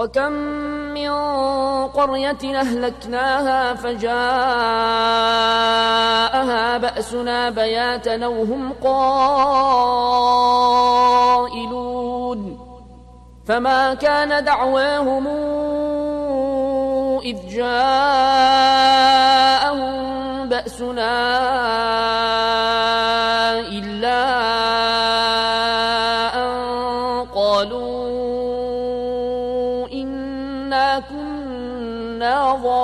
وكم من قرية أهلكناها فجاءها بأسنا بياتا وهم قائلون فما كان دعواهم إذ جاءهم بأسنا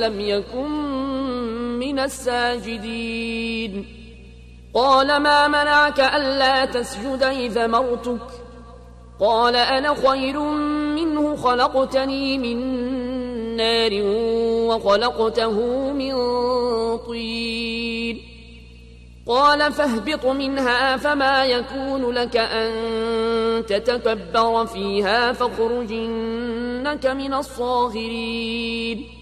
لم يكن من الساجدين. قال ما منعك ألا تسجد إذا مرتك؟ قال أنا خير منه خلقتني من نار وخلقته من طين. قال فاهبط منها فما يكون لك أن تتكبر فيها فاخرجنك من الصاغرين.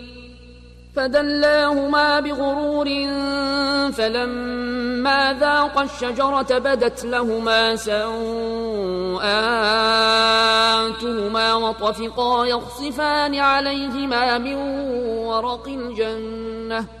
فدلاهما بغرور فلما ذاقا الشجرة بدت لهما سوآتهما وطفقا يخصفان عليهما من ورق الجنة.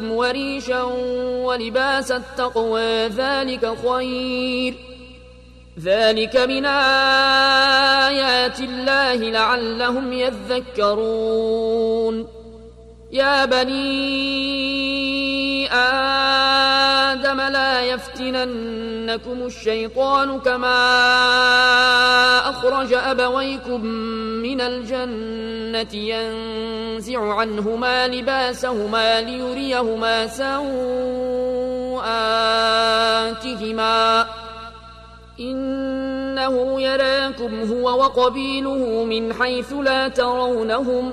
سوآتكم وريشا ولباس التقوى ذلك خير. ذلك من آيات الله لعلهم يذكرون. يا بني آدم لا يفتننكم الشيطان كما أخرج أبويكم من الجنة ينزع عنهما لباسهما ليريهما سوآتهما إنه يراكم هو وقبيله من حيث لا ترونهم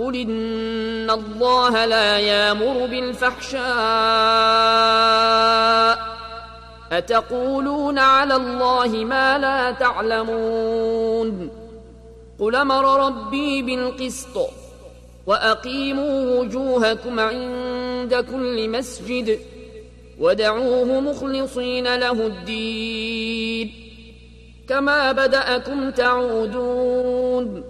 قل إن الله لا يامر بالفحشاء أتقولون على الله ما لا تعلمون قل أمر ربي بالقسط وأقيموا وجوهكم عند كل مسجد ودعوه مخلصين له الدين كما بدأكم تعودون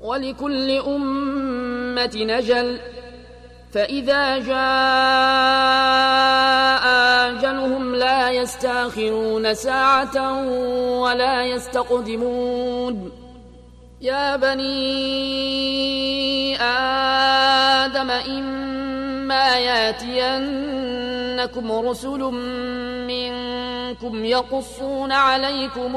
ولكل أمة نجل. فإذا جاء أجلهم لا يستأخرون ساعة ولا يستقدمون. يا بني آدم إما ياتينكم رسل منكم يقصون عليكم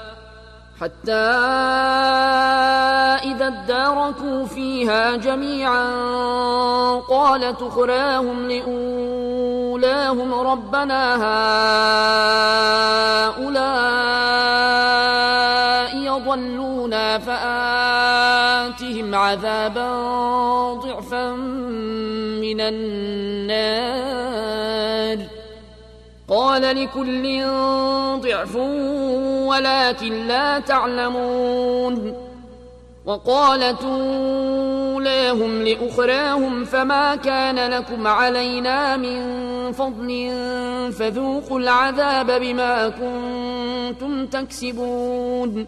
حتى إذا اداركوا فيها جميعا قالت أخراهم لأولاهم ربنا هؤلاء يضلونا فآتهم عذابا ضعفا من النار. قال لكل ضعف ولكن لا تعلمون. وقالت أولاهم لأخراهم فما كان لكم علينا من فضل فذوقوا العذاب بما كنتم تكسبون.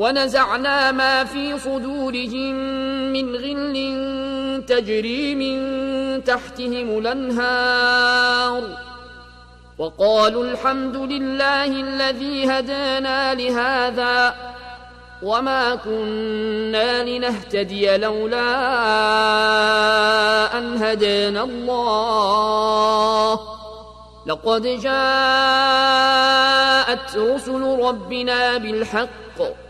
ونزعنا ما في صدورهم من غل تجري من تحتهم الأنهار. وقالوا الحمد لله الذي هدانا لهذا وما كنا لنهتدي لولا أن هدانا الله. لقد جاءت رسل ربنا بالحق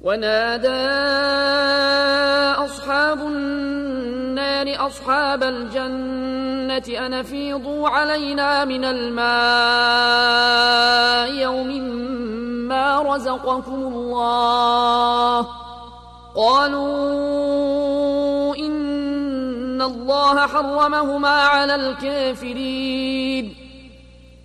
ونادى أصحاب النار أصحاب الجنة أن فيضوا علينا من الماء يوم ما رزقكم الله. قالوا إن الله حرمهما على الكافرين.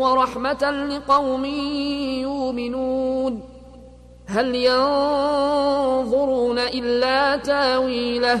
ورحمة لقوم يؤمنون. هل ينظرون إلا تاويله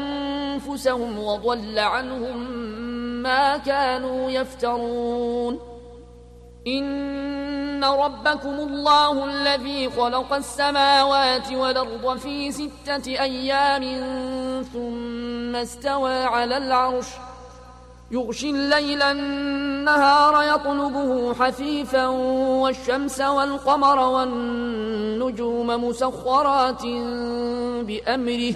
أنفسهم وضل عنهم ما كانوا يفترون. إن ربكم الله الذي خلق السماوات والأرض في ستة أيام ثم استوى على العرش. يغشي الليل النهار يطلبه حثيثا والشمس والقمر والنجوم مسخرات بأمره.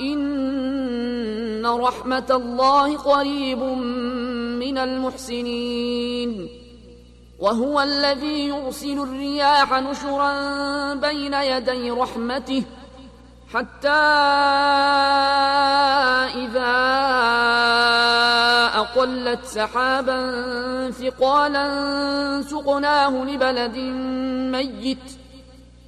إن رحمة الله قريب من المحسنين. وهو الذي يرسل الرياح نشرا بين يدي رحمته حتى إذا أقلت سحابا ثقالا سقناه لبلد ميت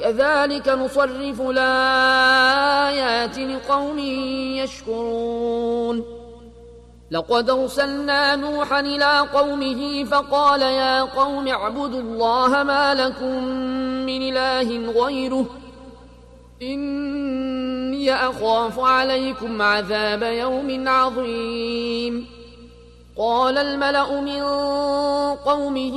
كذلك نصرف الآيات لقوم يشكرون. لقد أرسلنا نوحا إلى قومه فقال يا قوم اعبدوا الله ما لكم من إله غيره. إني أخاف عليكم عذاب يوم عظيم. قال الملأ من قومه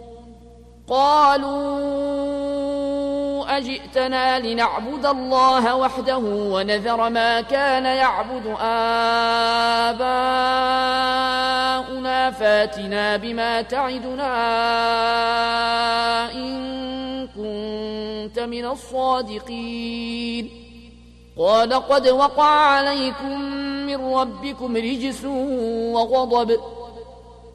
قالوا أجئتنا لنعبد الله وحده ونذر ما كان يعبد آباؤنا فاتنا بما تعدنا إن كنت من الصادقين. قال قد وقع عليكم من ربكم رجس وغضب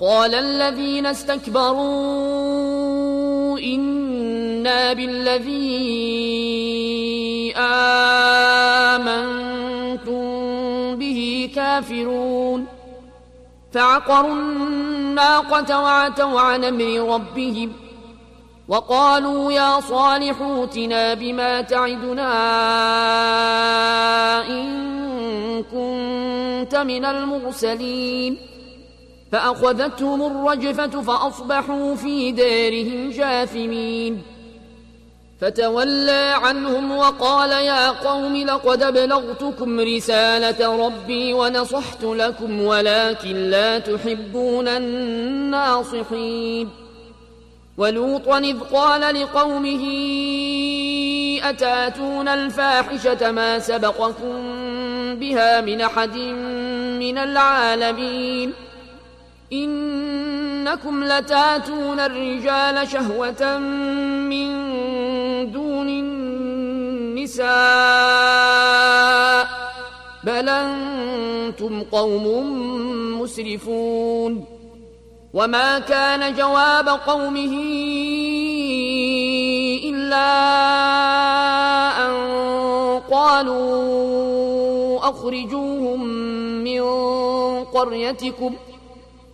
قال الذين استكبروا إنا بالذي آمنتم به كافرون. فعقروا الناقة وعتوا عن أمر ربهم وقالوا يا صالح اوتنا بما تعدنا إن كنت من المرسلين. فأخذتهم الرجفة فأصبحوا في دارهم جاثمين. فتولى عنهم وقال يا قوم لقد ابلغتكم رسالة ربي ونصحت لكم ولكن لا تحبون الناصحين. ولوطا إذ قال لقومه أتأتون الفاحشة ما سبقكم بها من أحد من العالمين؟ إنكم لتاتون الرجال شهوة من دون النساء بل أنتم قوم مسرفون وما كان جواب قومه إلا أن قالوا أخرجوهم من قريتكم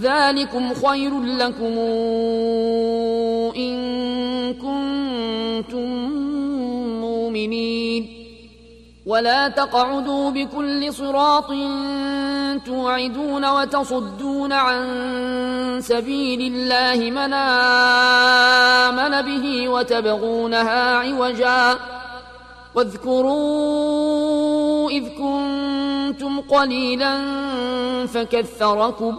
ذلكم خير لكم إن كنتم مؤمنين. ولا تقعدوا بكل صراط توعدون وتصدون عن سبيل الله من آمن به وتبغونها عوجا. واذكروا إذ كنتم قليلا فكثركم.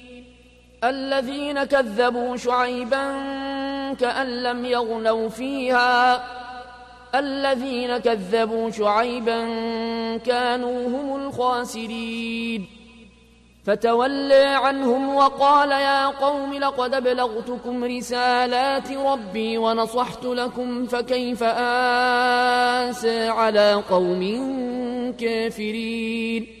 الذين كذبوا شعيبا كأن لم يغنوا فيها. الذين كذبوا شعيبا كانوا هم الخاسرين. فتولى عنهم وقال يا قوم لقد ابلغتكم رسالات ربي ونصحت لكم فكيف آسى على قوم كافرين.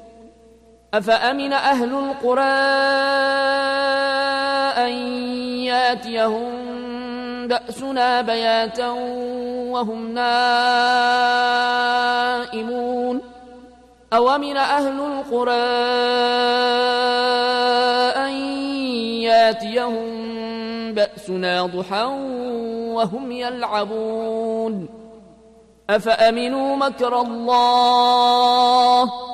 أفأمن أهل القرى أن يأتيهم بأسنا بياتا وهم نائمون؟ أومن أهل القرى أن يأتيهم بأسنا ضحى وهم يلعبون؟ أفأمنوا مكر الله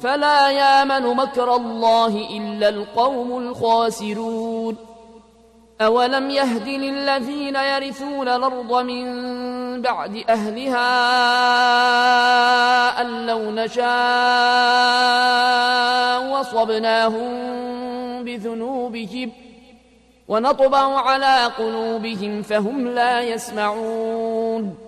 فلا يامن مكر الله إلا القوم الخاسرون. أولم يهد للذين يرثون الأرض من بعد أهلها أن لو نشاء وصبناهم بذنوبهم ونطبع على قلوبهم فهم لا يسمعون.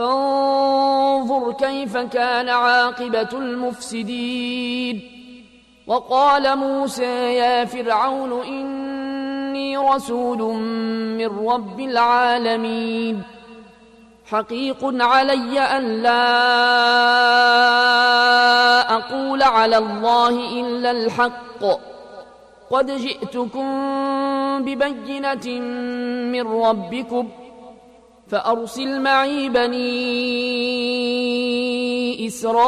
فانظر كيف كان عاقبة المفسدين. وقال موسى يا فرعون إني رسول من رب العالمين. حقيق علي أن لا أقول على الله إلا الحق. قد جئتكم ببينة من ربكم فأرسل معي بني إسرائيل.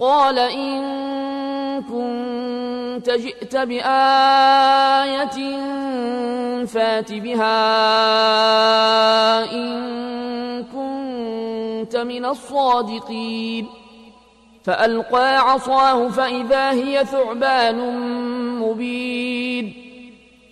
قال إن كنت جئت بآية فات بها إن كنت من الصادقين. فألقى عصاه فإذا هي ثعبان مبين.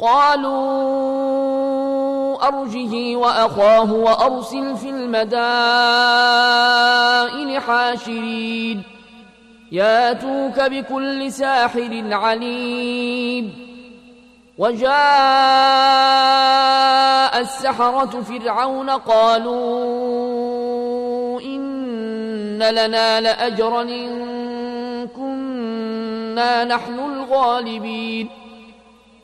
قالوا أرجه وأخاه وأرسل في المدائن حاشرين. ياتوك بكل ساحر عليم. وجاء السحرة فرعون قالوا إن لنا لأجرا إن كنا نحن الغالبين.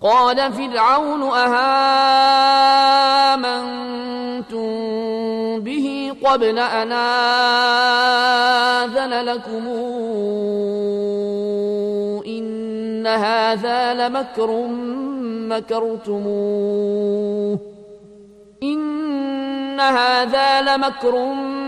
قال فرعون أهامنتم به قبل أن آذن لكم؟ إن هذا لمكر مكرتموه إن هذا لمكر مكرتموه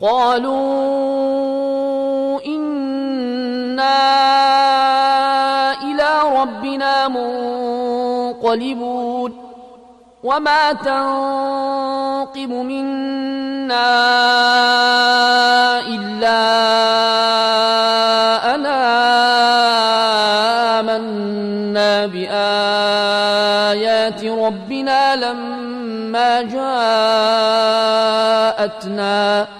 قالوا إنا إلى ربنا منقلبون وما تنقم منا إلا أنا آمنا بآيات ربنا لما جاءتنا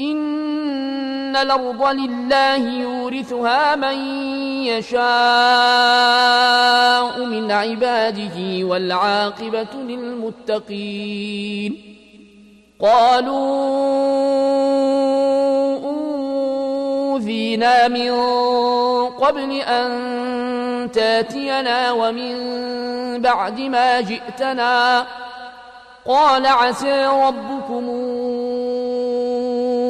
إن الأرض لله يورثها من يشاء من عباده والعاقبة للمتقين قالوا أوذينا من قبل أن تاتينا ومن بعد ما جئتنا قال عسى ربكم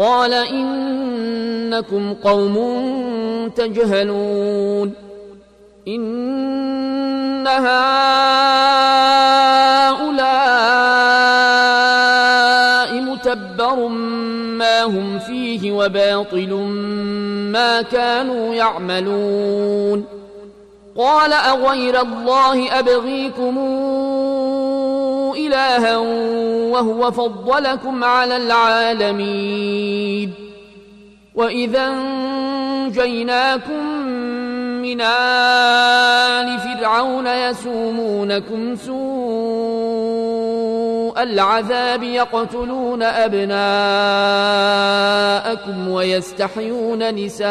قال إنكم قوم تجهلون إن هؤلاء متبر ما هم فيه وباطل ما كانوا يعملون قال أغير الله أبغيكم إلها وهو فضلكم على العالمين وإذا انجيناكم من آل فرعون يسومونكم سوء العذاب يقتلون أبناءكم ويستحيون نساءكم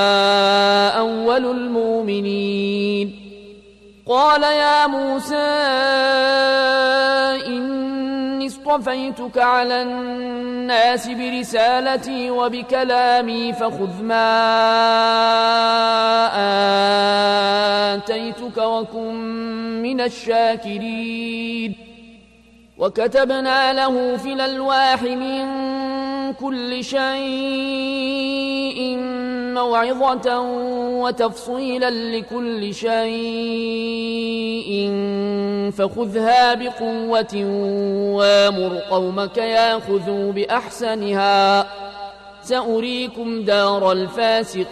قال يا موسى إني اصطفيتك على الناس برسالتي وبكلامي فخذ ما آتيتك وكن من الشاكرين وكتبنا له في الألواح من كل شيء موعظة وتفصيلا لكل شيء فخذها بقوة وامر قومك ياخذوا بأحسنها. سأريكم دار الفاسقين.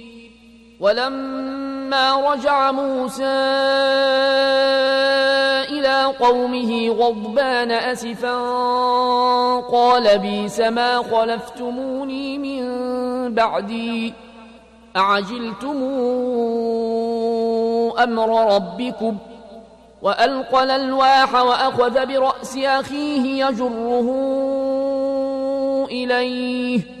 ولما رجع موسى إلى قومه غضبان أسفا قال بيس ما خلفتموني من بعدي أعجلتم أمر ربكم وألقى الألواح وأخذ برأس أخيه يجره إليه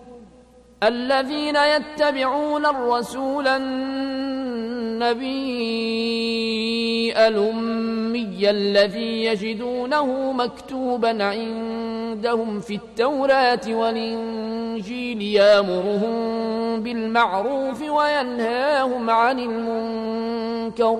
الذين يتبعون الرسول النبي الأمي الذي يجدونه مكتوبا عندهم في التوراة والإنجيل يامرهم بالمعروف وينهاهم عن المنكر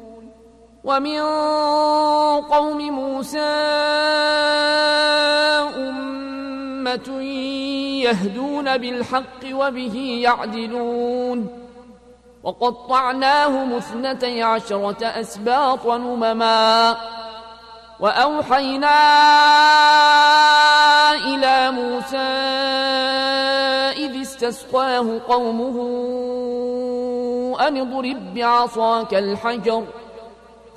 ومن قوم موسى أمة يهدون بالحق وبه يعدلون. وقطعناهم اثنتي عشرة أسباط أمما وأوحينا إلى موسى إذ استسقاه قومه أن اضرب بعصاك الحجر.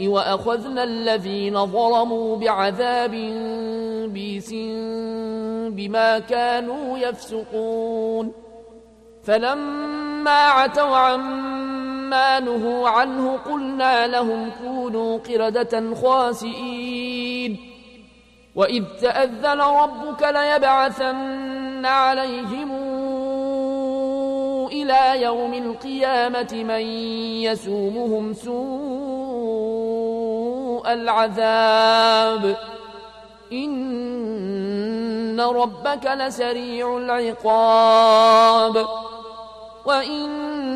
وأخذنا الذين ظلموا بعذاب بيس بما كانوا يفسقون. فلما عتوا عما نهوا عنه قلنا لهم كونوا قردة خاسئين. وإذ تأذن ربك ليبعثن عليهم إلى يوم القيامة من يسومهم سوء العذاب. إن ربك لسريع العقاب. وإنه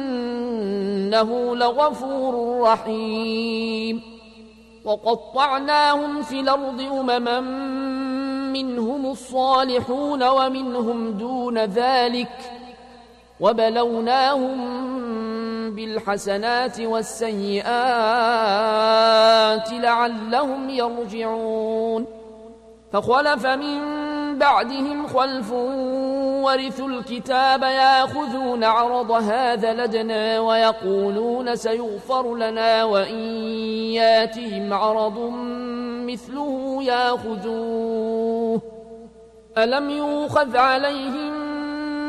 لغفور رحيم. وقطعناهم في الأرض أمما منهم الصالحون ومنهم دون ذلك. وبلوناهم بالحسنات والسيئات لعلهم يرجعون. فخلف من بعدهم خلف ورثوا الكتاب ياخذون عرض هذا لدنا ويقولون سيغفر لنا وإن ياتهم عرض مثله ياخذوه. ألم يوخذ عليهم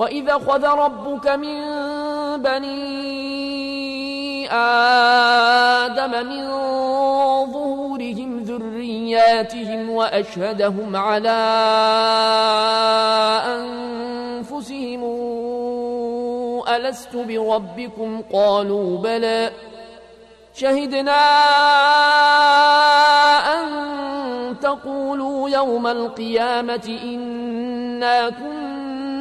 وإذا خذ ربك من بني آدم من ظهورهم ذرياتهم وأشهدهم على أنفسهم ألست بربكم قالوا بلى شهدنا أن تقولوا يوم القيامة إنا كنا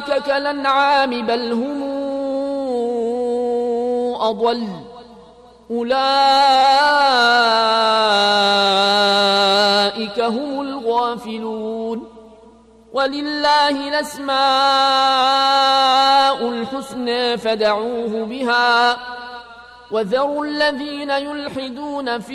كالأنعام بل هم أضل. أولئك هم الغافلون. ولله الأسماء الحسنى فدعوه بها. وذروا الذين يلحدون في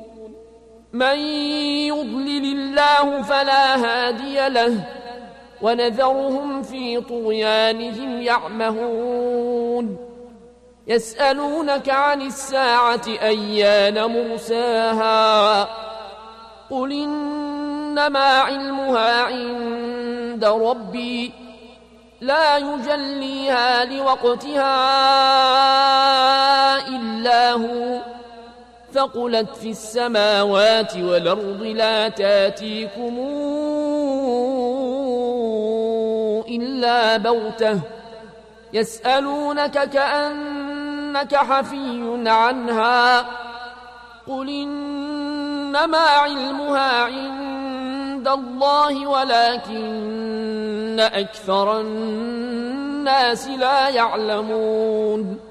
من يضلل الله فلا هادي له ونذرهم في طغيانهم يعمهون يسألونك عن الساعة أيان مرساها قل إنما علمها عند ربي لا يجليها لوقتها إلا هو ثقلت في السماوات والأرض لا تاتيكم إلا بوته يسألونك كأنك حفي عنها. قل إنما علمها عند الله ولكن أكثر الناس لا يعلمون.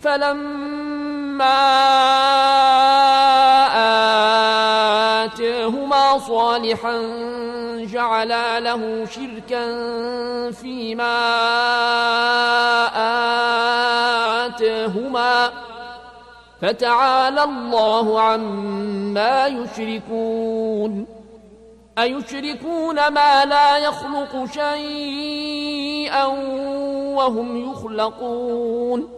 فلما آتيهما صالحا جعلا له شركا فيما آتيهما فتعالى الله عما يشركون أيشركون ما لا يخلق شيئا وهم يخلقون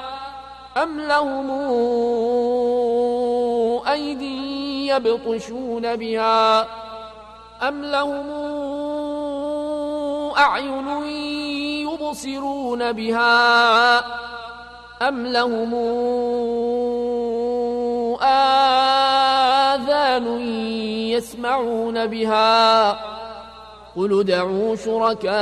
أم لهم أيدي يبطشون بها أم لهم أعين يبصرون بها أم لهم آذان يسمعون بها قل ادعوا شركاءكم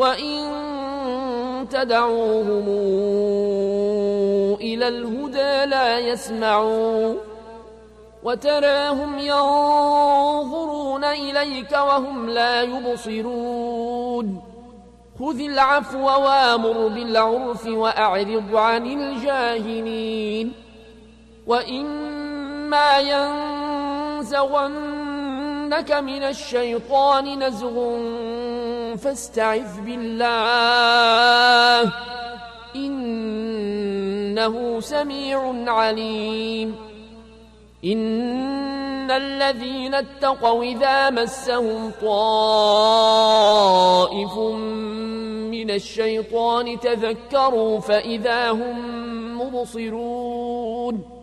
وإن تدعوهم إلى الهدى لا يسمعون وتراهم ينظرون إليك وهم لا يبصرون خذ العفو وامر بالعرف وأعرض عن الجاهلين وإما ينزغنك من الشيطان نزغ فاستعذ بالله. إنه سميع عليم. إن الذين اتقوا إذا مسهم طائف من الشيطان تذكروا فإذا هم مبصرون.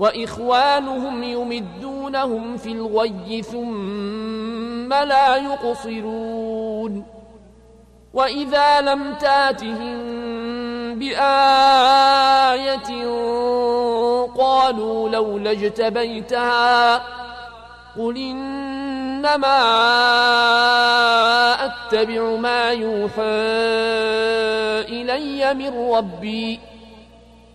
وإخوانهم يمدونهم في الغي ثم لا يقصرون. وإذا لم تاتهم بآية قالوا لولا اجتبيتها قل إنما أتبع ما يوحى إلي من ربي.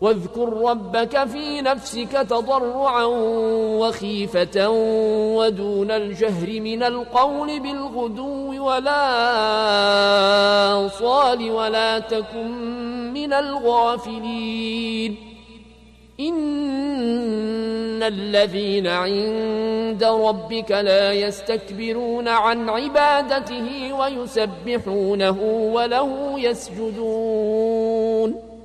واذكر ربك في نفسك تضرعا وخيفة ودون الجهر من القول بالغدو ولا صال ولا تكن من الغافلين. إن الذين عند ربك لا يستكبرون عن عبادته ويسبحونه وله يسجدون.